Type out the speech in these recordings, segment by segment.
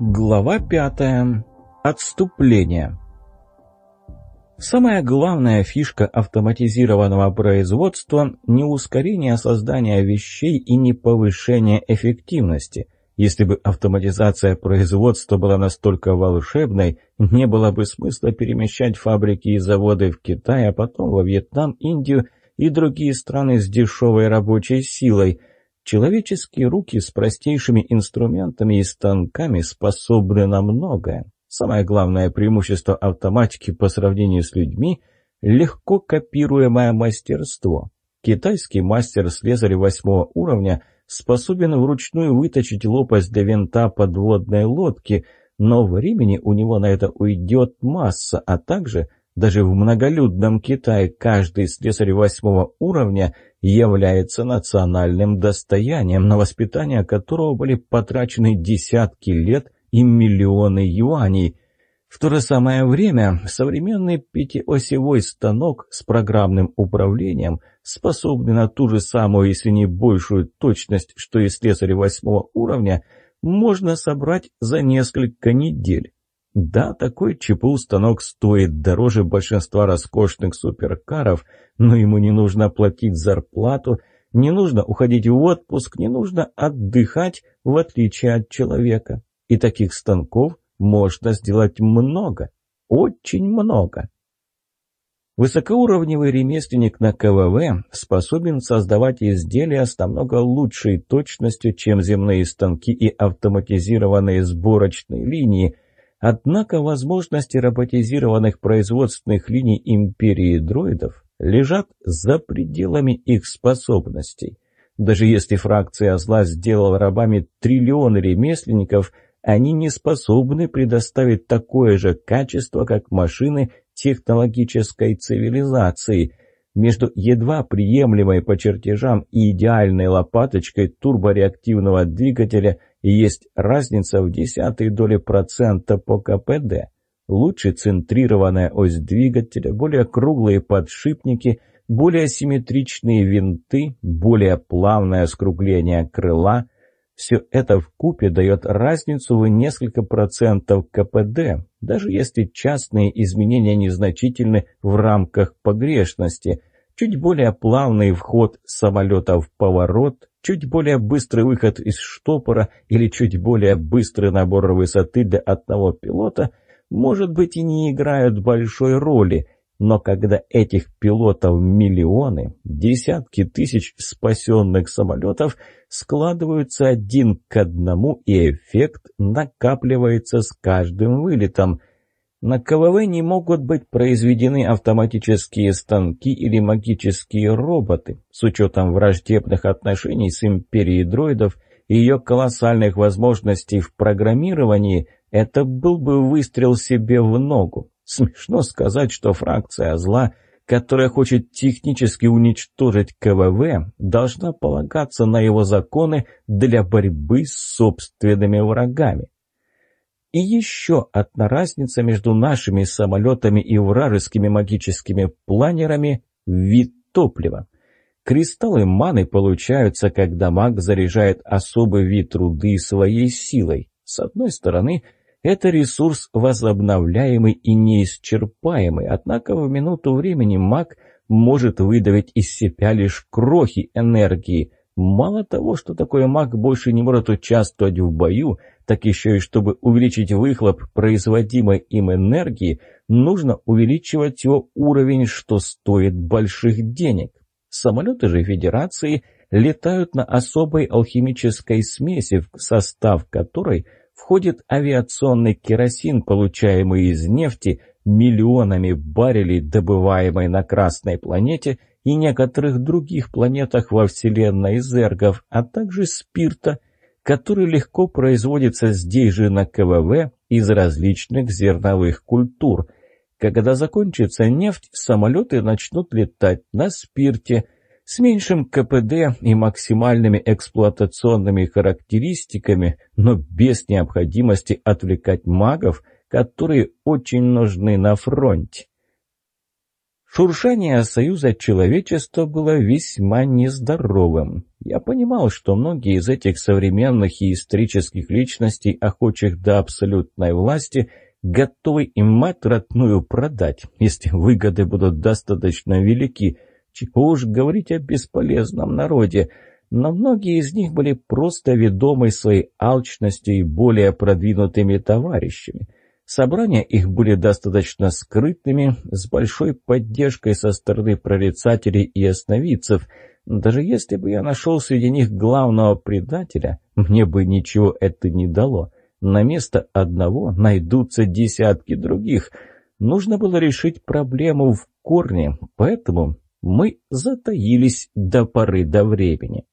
Глава пятая. Отступление. Самая главная фишка автоматизированного производства – не ускорение создания вещей и не повышение эффективности. Если бы автоматизация производства была настолько волшебной, не было бы смысла перемещать фабрики и заводы в Китай, а потом во Вьетнам, Индию и другие страны с дешевой рабочей силой – Человеческие руки с простейшими инструментами и станками способны на многое. Самое главное преимущество автоматики по сравнению с людьми – легко копируемое мастерство. Китайский мастер-слесарь восьмого уровня способен вручную выточить лопасть для винта подводной лодки, но времени у него на это уйдет масса, а также даже в многолюдном Китае каждый слесарь восьмого уровня – является национальным достоянием, на воспитание которого были потрачены десятки лет и миллионы юаней. В то же самое время современный пятиосевой станок с программным управлением, способный на ту же самую, если не большую точность, что и слесарь восьмого уровня, можно собрать за несколько недель. Да, такой ЧПУ-станок стоит дороже большинства роскошных суперкаров, но ему не нужно платить зарплату, не нужно уходить в отпуск, не нужно отдыхать, в отличие от человека. И таких станков можно сделать много, очень много. Высокоуровневый ремесленник на КВВ способен создавать изделия с намного лучшей точностью, чем земные станки и автоматизированные сборочные линии – Однако возможности роботизированных производственных линий империи дроидов лежат за пределами их способностей. Даже если фракция зла сделала рабами триллионы ремесленников, они не способны предоставить такое же качество, как машины технологической цивилизации. Между едва приемлемой по чертежам и идеальной лопаточкой турбореактивного двигателя есть разница в десятой доли процента по КПД. Лучше центрированная ось двигателя, более круглые подшипники, более симметричные винты, более плавное скругление крыла – все это в купе дает разницу в несколько процентов КПД, даже если частные изменения незначительны в рамках погрешности. Чуть более плавный вход самолета в поворот, чуть более быстрый выход из штопора или чуть более быстрый набор высоты для одного пилота, может быть, и не играют большой роли, но когда этих пилотов миллионы, десятки тысяч спасенных самолетов складываются один к одному, и эффект накапливается с каждым вылетом – на КВВ не могут быть произведены автоматические станки или магические роботы. С учетом враждебных отношений с империей дроидов и ее колоссальных возможностей в программировании, это был бы выстрел себе в ногу. Смешно сказать, что фракция зла, которая хочет технически уничтожить КВВ, должна полагаться на его законы для борьбы с собственными врагами. И еще одна разница между нашими самолетами и вражескими магическими планерами – вид топлива. Кристаллы маны получаются, когда маг заряжает особый вид руды своей силой. С одной стороны, это ресурс возобновляемый и неисчерпаемый, однако в минуту времени маг может выдавить из себя лишь крохи энергии. Мало того, что такой маг больше не может участвовать в бою – так еще и чтобы увеличить выхлоп производимой им энергии, нужно увеличивать его уровень, что стоит больших денег. Самолеты же Федерации летают на особой алхимической смеси, в состав которой входит авиационный керосин, получаемый из нефти, миллионами баррелей, добываемой на Красной планете и некоторых других планетах во Вселенной Зергов, а также спирта – который легко производится здесь же на КВВ из различных зерновых культур. Когда закончится нефть, самолеты начнут летать на спирте с меньшим КПД и максимальными эксплуатационными характеристиками, но без необходимости отвлекать магов, которые очень нужны на фронте. Шуршание Союза человечества было весьма нездоровым. Я понимал, что многие из этих современных и исторических личностей, охочих до абсолютной власти, готовы им мать родную продать, если выгоды будут достаточно велики. Чего уж говорить о бесполезном народе. Но многие из них были просто ведомы своей алчностью и более продвинутыми товарищами. Собрания их были достаточно скрытными, с большой поддержкой со стороны прорицателей и ясновидцев. Даже если бы я нашел среди них главного предателя, мне бы ничего это не дало. На место одного найдутся десятки других. Нужно было решить проблему в корне, поэтому мы затаились до поры до времени.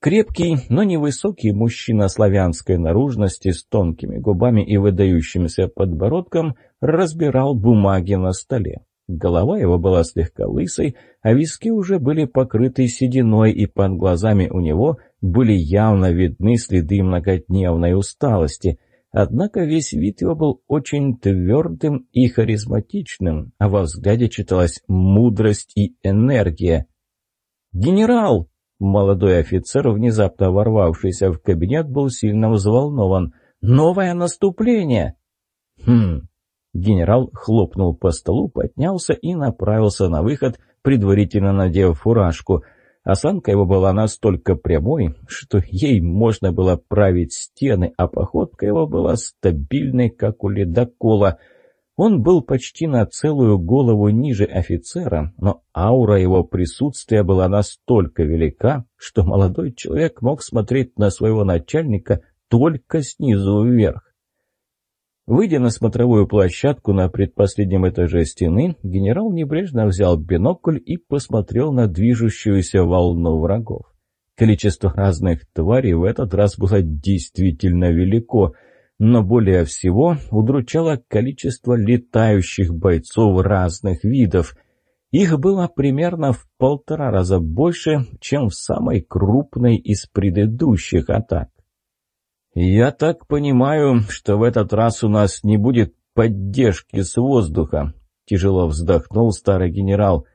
Крепкий, но невысокий мужчина славянской наружности с тонкими губами и выдающимся подбородком разбирал бумаги на столе. Голова его была слегка лысой, а виски уже были покрыты сединой, и под глазами у него были явно видны следы многодневной усталости. Однако весь вид его был очень твердым и харизматичным, а во взгляде читалась мудрость и энергия. «Генерал!» Молодой офицер, внезапно ворвавшийся в кабинет, был сильно взволнован. «Новое наступление!» «Хм...» Генерал хлопнул по столу, поднялся и направился на выход, предварительно надев фуражку. Осанка его была настолько прямой, что ей можно было править стены, а походка его была стабильной, как у ледокола — он был почти на целую голову ниже офицера, но аура его присутствия была настолько велика, что молодой человек мог смотреть на своего начальника только снизу вверх. Выйдя на смотровую площадку на предпоследнем этаже стены, генерал небрежно взял бинокль и посмотрел на движущуюся волну врагов. Количество разных тварей в этот раз было действительно велико — но более всего удручало количество летающих бойцов разных видов. Их было примерно в полтора раза больше, чем в самой крупной из предыдущих атак. «Я так понимаю, что в этот раз у нас не будет поддержки с воздуха», — тяжело вздохнул старый генерал.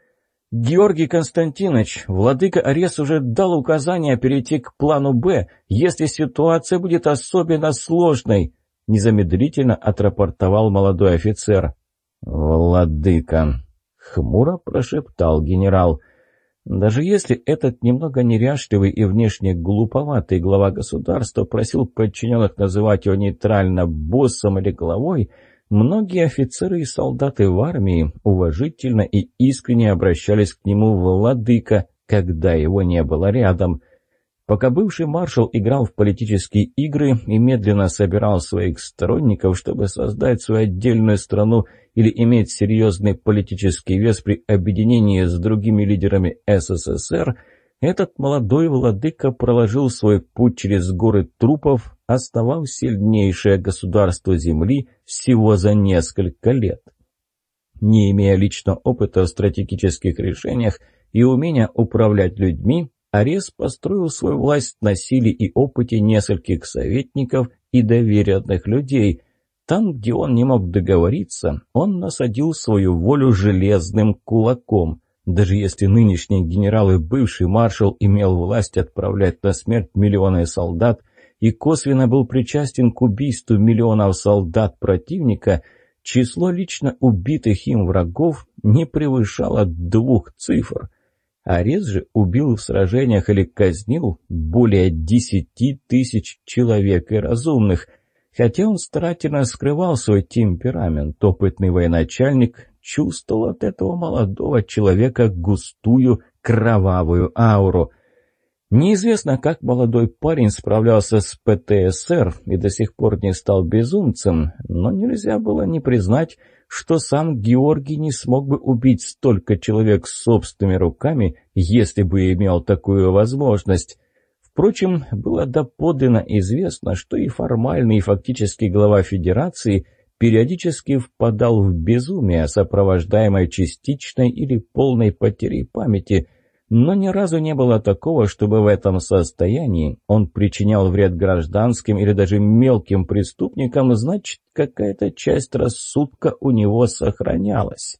«Георгий Константинович, владыка Арес уже дал указание перейти к плану «Б», если ситуация будет особенно сложной», — незамедлительно отрапортовал молодой офицер. «Владыка», — хмуро прошептал генерал, — «даже если этот немного неряшливый и внешне глуповатый глава государства просил подчиненных называть его нейтрально боссом или главой, — Многие офицеры и солдаты в армии уважительно и искренне обращались к нему владыка, когда его не было рядом. Пока бывший маршал играл в политические игры и медленно собирал своих сторонников, чтобы создать свою отдельную страну или иметь серьезный политический вес при объединении с другими лидерами СССР, этот молодой владыка проложил свой путь через горы трупов, основав сильнейшее государство Земли всего за несколько лет. Не имея личного опыта в стратегических решениях и умения управлять людьми, Арес построил свою власть на силе и опыте нескольких советников и доверенных людей. Там, где он не мог договориться, он насадил свою волю железным кулаком. Даже если нынешний генерал и бывший маршал имел власть отправлять на смерть миллионы солдат и косвенно был причастен к убийству миллионов солдат противника, число лично убитых им врагов не превышало двух цифр. Арес же убил в сражениях или казнил более десяти тысяч человек и разумных – Хотя он старательно скрывал свой темперамент, опытный военачальник чувствовал от этого молодого человека густую кровавую ауру. Неизвестно, как молодой парень справлялся с ПТСР и до сих пор не стал безумцем, но нельзя было не признать, что сам Георгий не смог бы убить столько человек собственными руками, если бы имел такую возможность. Впрочем, было доподлинно известно, что и формальный, и фактически глава Федерации периодически впадал в безумие, сопровождаемое частичной или полной потерей памяти, но ни разу не было такого, чтобы в этом состоянии он причинял вред гражданским или даже мелким преступникам, значит, какая-то часть рассудка у него сохранялась.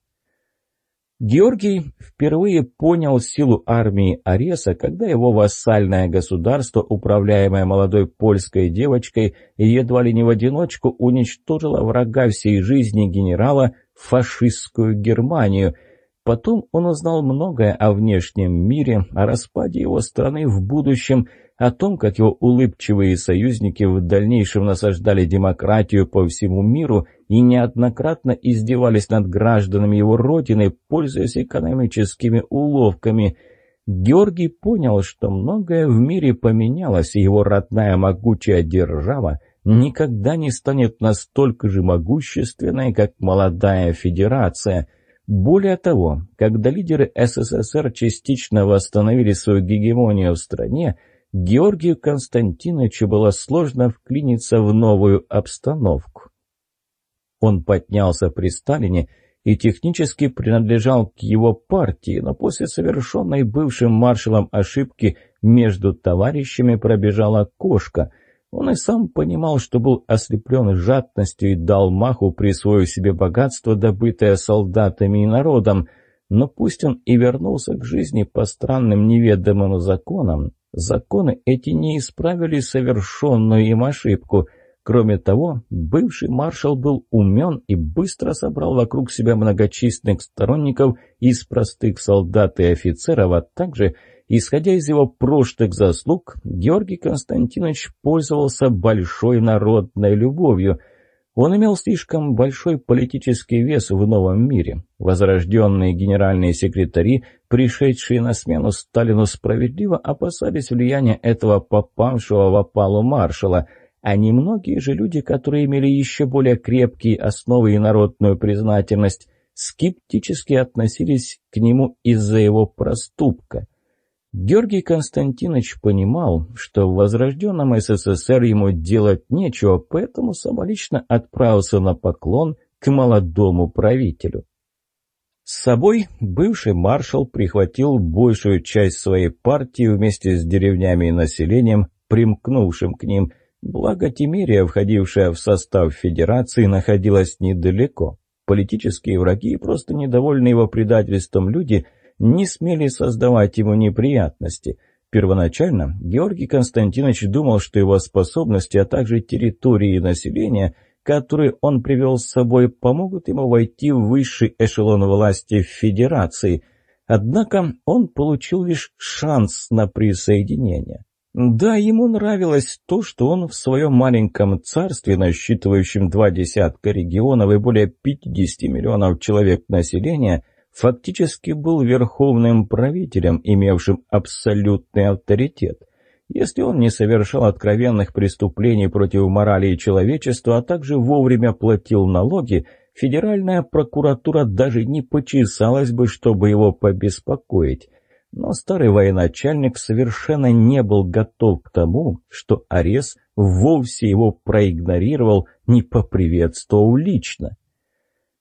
Георгий впервые понял силу армии Ареса, когда его вассальное государство, управляемое молодой польской девочкой, едва ли не в одиночку уничтожило врага всей жизни генерала фашистскую Германию. Потом он узнал многое о внешнем мире, о распаде его страны в будущем – о том, как его улыбчивые союзники в дальнейшем насаждали демократию по всему миру и неоднократно издевались над гражданами его родины, пользуясь экономическими уловками. Георгий понял, что многое в мире поменялось, и его родная могучая держава никогда не станет настолько же могущественной, как молодая федерация – более того, когда лидеры СССР частично восстановили свою гегемонию в стране, Георгию Константиновичу было сложно вклиниться в новую обстановку. Он поднялся при Сталине и технически принадлежал к его партии, но после совершенной бывшим маршалом ошибки между товарищами пробежала кошка. Он и сам понимал, что был ослеплен жадностью и дал маху, присвоив себе богатство, добытое солдатами и народом. Но пусть он и вернулся к жизни по странным неведомым законам, Законы эти не исправили совершенную им ошибку. Кроме того, бывший маршал был умен и быстро собрал вокруг себя многочисленных сторонников из простых солдат и офицеров, а также, исходя из его прошлых заслуг, Георгий Константинович пользовался большой народной любовью – он имел слишком большой политический вес в новом мире. Возрожденные генеральные секретари, пришедшие на смену Сталину, справедливо опасались влияния этого попавшего в опалу маршала, а немногие же люди, которые имели еще более крепкие основы и народную признательность, скептически относились к нему из-за его проступка. Георгий Константинович понимал, что в возрожденном СССР ему делать нечего, поэтому самолично отправился на поклон к молодому правителю. С собой бывший маршал прихватил большую часть своей партии вместе с деревнями и населением, примкнувшим к ним, благо Тимирия, входившая в состав федерации, находилась недалеко. Политические враги и просто недовольные его предательством люди – не смели создавать ему неприятности. Первоначально Георгий Константинович думал, что его способности, а также территории и населения, которые он привел с собой, помогут ему войти в высший эшелон власти в Федерации. Однако он получил лишь шанс на присоединение. Да, ему нравилось то, что он в своем маленьком царстве, насчитывающем два десятка регионов и более 50 миллионов человек населения, фактически был верховным правителем, имевшим абсолютный авторитет. Если он не совершал откровенных преступлений против морали и человечества, а также вовремя платил налоги, федеральная прокуратура даже не почесалась бы, чтобы его побеспокоить. Но старый военачальник совершенно не был готов к тому, что Арес вовсе его проигнорировал, не поприветствовал лично.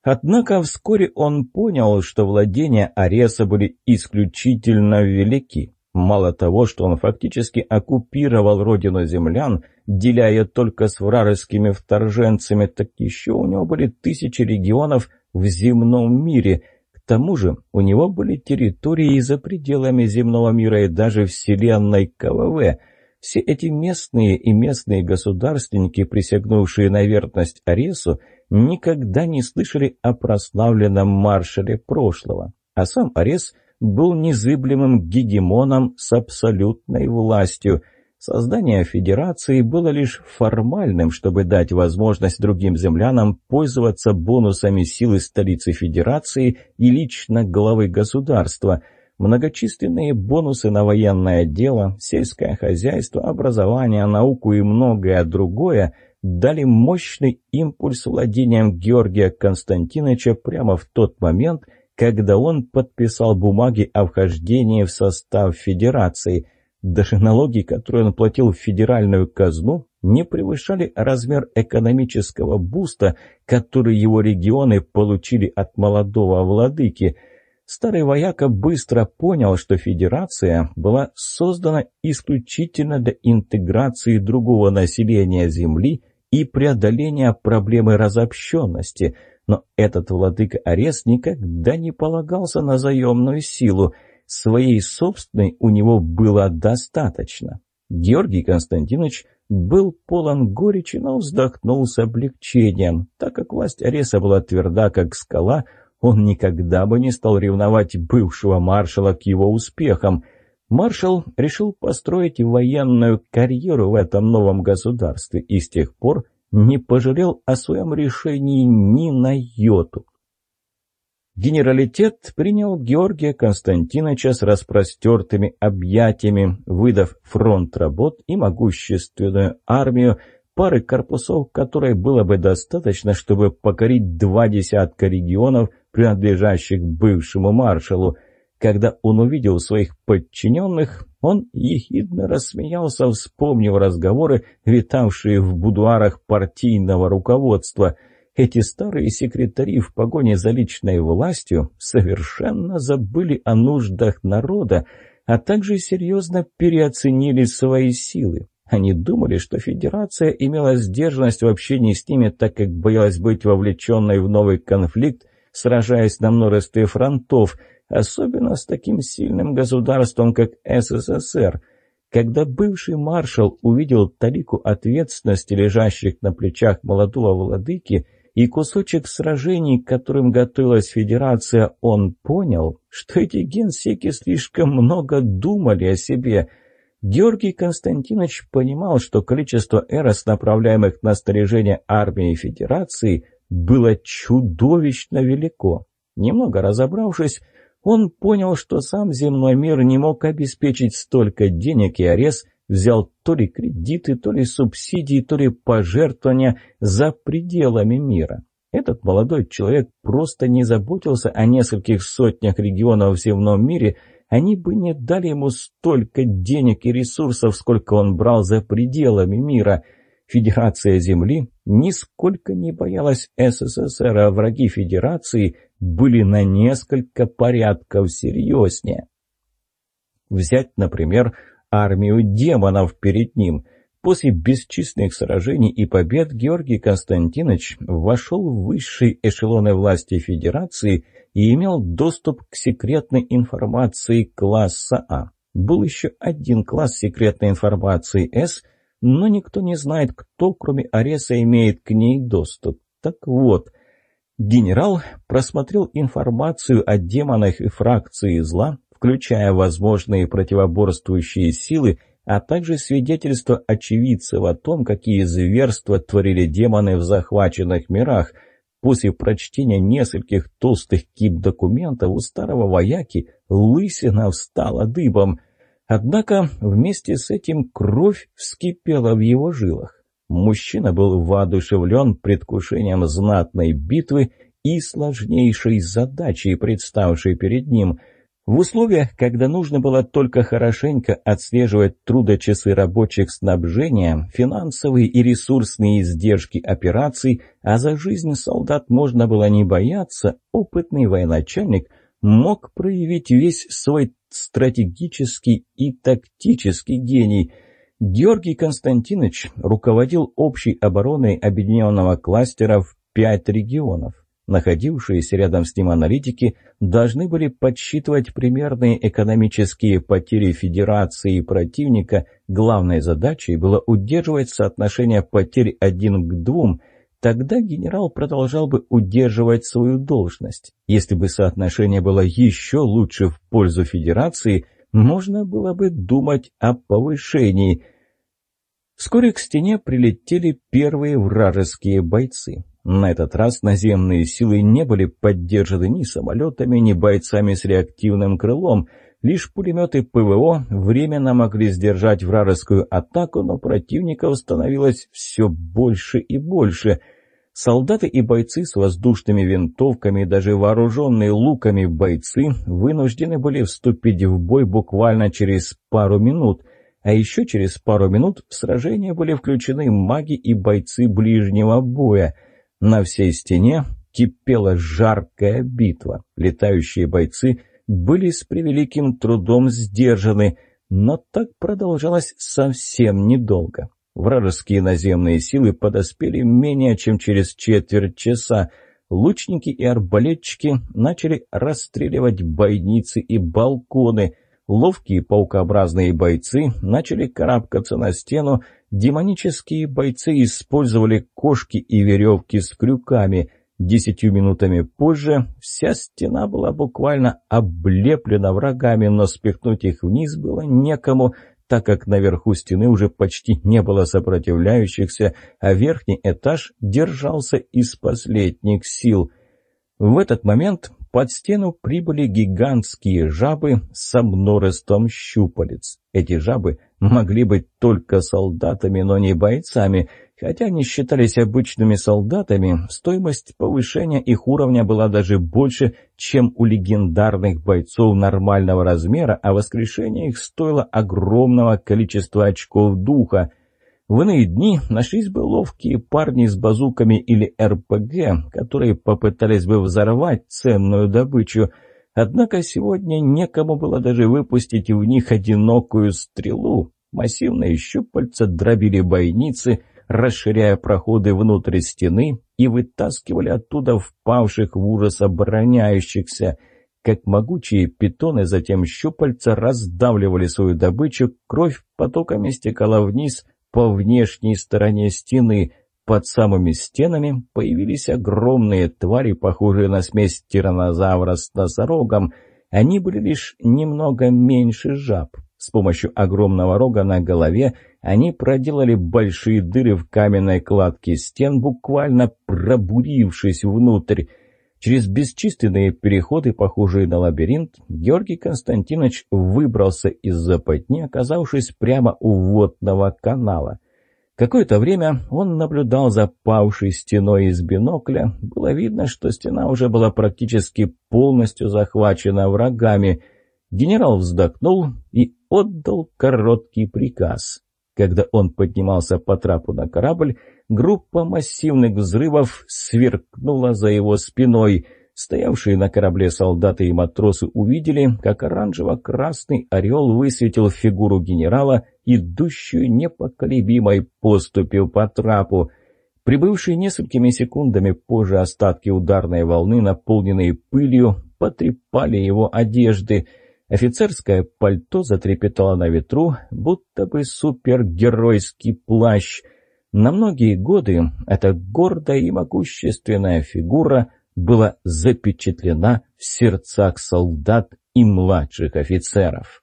Однако вскоре он понял, что владения Ареса были исключительно велики. Мало того, что он фактически оккупировал родину землян, деля ее только с вражескими вторженцами, так еще у него были тысячи регионов в земном мире. К тому же у него были территории за пределами земного мира и даже вселенной КВВ. Все эти местные и местные государственники, присягнувшие на верность Аресу, никогда не слышали о прославленном маршале прошлого, а сам Арес был незыблемым гегемоном с абсолютной властью. Создание федерации было лишь формальным, чтобы дать возможность другим землянам пользоваться бонусами силы столицы федерации и лично главы государства – Многочисленные бонусы на военное дело, сельское хозяйство, образование, науку и многое другое дали мощный импульс владением Георгия Константиновича прямо в тот момент, когда он подписал бумаги о вхождении в состав Федерации. Даже налоги, которые он платил в федеральную казну, не превышали размер экономического буста, который его регионы получили от молодого владыки – Старый вояка быстро понял, что Федерация была создана исключительно для интеграции другого населения Земли и преодоления проблемы разобщенности. Но этот владыка Арес никогда не полагался на заемную силу. Своей собственной у него было достаточно. Георгий Константинович был полон горечи, но вздохнул с облегчением. Так как власть Ареса была тверда, как скала, он никогда бы не стал ревновать бывшего маршала к его успехам. Маршал решил построить военную карьеру в этом новом государстве и с тех пор не пожалел о своем решении ни на йоту. Генералитет принял Георгия Константиновича с распростертыми объятиями, выдав фронт работ и могущественную армию, пары корпусов которой было бы достаточно, чтобы покорить два десятка регионов, принадлежащих бывшему маршалу. Когда он увидел своих подчиненных, он ехидно рассмеялся, вспомнив разговоры, витавшие в будуарах партийного руководства – эти старые секретари в погоне за личной властью совершенно забыли о нуждах народа, а также серьезно переоценили свои силы. Они думали, что Федерация имела сдержанность в общении с ними, так как боялась быть вовлеченной в новый конфликт, сражаясь на множестве фронтов, особенно с таким сильным государством, как СССР. Когда бывший маршал увидел талику ответственности, лежащих на плечах молодого владыки, и кусочек сражений, к которым готовилась Федерация, он понял, что эти генсеки слишком много думали о себе. Георгий Константинович понимал, что количество эрос, направляемых на снаряжение армии Федерации, было чудовищно велико. Немного разобравшись, он понял, что сам земной мир не мог обеспечить столько денег и арест, взял то ли кредиты, то ли субсидии, то ли пожертвования за пределами мира. Этот молодой человек просто не заботился о нескольких сотнях регионов в земном мире, они бы не дали ему столько денег и ресурсов, сколько он брал за пределами мира. Федерация Земли нисколько не боялась СССР, а враги Федерации были на несколько порядков серьезнее. Взять, например, армию демонов перед ним. После бесчисленных сражений и побед Георгий Константинович вошел в высшие эшелоны власти Федерации и имел доступ к секретной информации класса А. Был еще один класс секретной информации С, но никто не знает, кто, кроме Ареса, имеет к ней доступ. Так вот, генерал просмотрел информацию о демонах и фракции зла, включая возможные противоборствующие силы, а также свидетельства очевидцев о том, какие зверства творили демоны в захваченных мирах. После прочтения нескольких толстых кип документов у старого вояки лысина встала дыбом. Однако вместе с этим кровь вскипела в его жилах. Мужчина был воодушевлен предвкушением знатной битвы и сложнейшей задачей, представшей перед ним – в условиях, когда нужно было только хорошенько отслеживать трудочасы рабочих снабжения, финансовые и ресурсные издержки операций, а за жизнь солдат можно было не бояться, опытный военачальник мог проявить весь свой стратегический и тактический гений. Георгий Константинович руководил общей обороной объединенного кластера в пять регионов. Находившиеся рядом с ним аналитики должны были подсчитывать примерные экономические потери Федерации и противника. Главной задачей было удерживать соотношение потерь один к двум. Тогда генерал продолжал бы удерживать свою должность. Если бы соотношение было еще лучше в пользу Федерации, можно было бы думать о повышении. Вскоре к стене прилетели первые вражеские бойцы. На этот раз наземные силы не были поддержаны ни самолетами, ни бойцами с реактивным крылом. Лишь пулеметы ПВО временно могли сдержать вражескую атаку, но противников становилось все больше и больше. Солдаты и бойцы с воздушными винтовками, даже вооруженные луками бойцы, вынуждены были вступить в бой буквально через пару минут. А еще через пару минут в сражение были включены маги и бойцы ближнего боя – на всей стене кипела жаркая битва. Летающие бойцы были с превеликим трудом сдержаны, но так продолжалось совсем недолго. Вражеские наземные силы подоспели менее чем через четверть часа. лучники и арбалетчики начали расстреливать бойницы и балконы. Ловкие паукообразные бойцы начали карабкаться на стену, демонические бойцы использовали кошки и веревки с крюками. Десятью минутами позже вся стена была буквально облеплена врагами, но спихнуть их вниз было некому — так как наверху стены уже почти не было сопротивляющихся, а верхний этаж держался из последних сил. В этот момент под стену прибыли гигантские жабы со множеством щупалец. Эти жабы могли быть только солдатами, но не бойцами, Хотя они считались обычными солдатами, стоимость повышения их уровня была даже больше, чем у легендарных бойцов нормального размера, а воскрешение их стоило огромного количества очков духа. В иные дни нашлись бы ловкие парни с базуками или РПГ, которые попытались бы взорвать ценную добычу, однако сегодня некому было даже выпустить в них одинокую стрелу. Массивные щупальца дробили бойницы — расширяя проходы внутрь стены и вытаскивали оттуда впавших в ужас обороняющихся. Как могучие питоны, затем щупальца раздавливали свою добычу, кровь потоками стекала вниз по внешней стороне стены. Под самыми стенами появились огромные твари, похожие на смесь тиранозавра с носорогом. Они были лишь немного меньше жаб. С помощью огромного рога на голове они проделали большие дыры в каменной кладке стен, буквально пробурившись внутрь. Через бесчисленные переходы, похожие на лабиринт, Георгий Константинович выбрался из западни, оказавшись прямо у водного канала. Какое-то время он наблюдал за павшей стеной из бинокля. Было видно, что стена уже была практически полностью захвачена врагами. Генерал вздохнул и отдал короткий приказ. Когда он поднимался по трапу на корабль, группа массивных взрывов сверкнула за его спиной. Стоявшие на корабле солдаты и матросы увидели, как оранжево-красный орел высветил фигуру генерала, идущую непоколебимой поступью по трапу. Прибывшие несколькими секундами позже остатки ударной волны, наполненные пылью, потрепали его одежды — Офицерское пальто затрепетало на ветру, будто бы супергеройский плащ. На многие годы эта гордая и могущественная фигура была запечатлена в сердцах солдат и младших офицеров.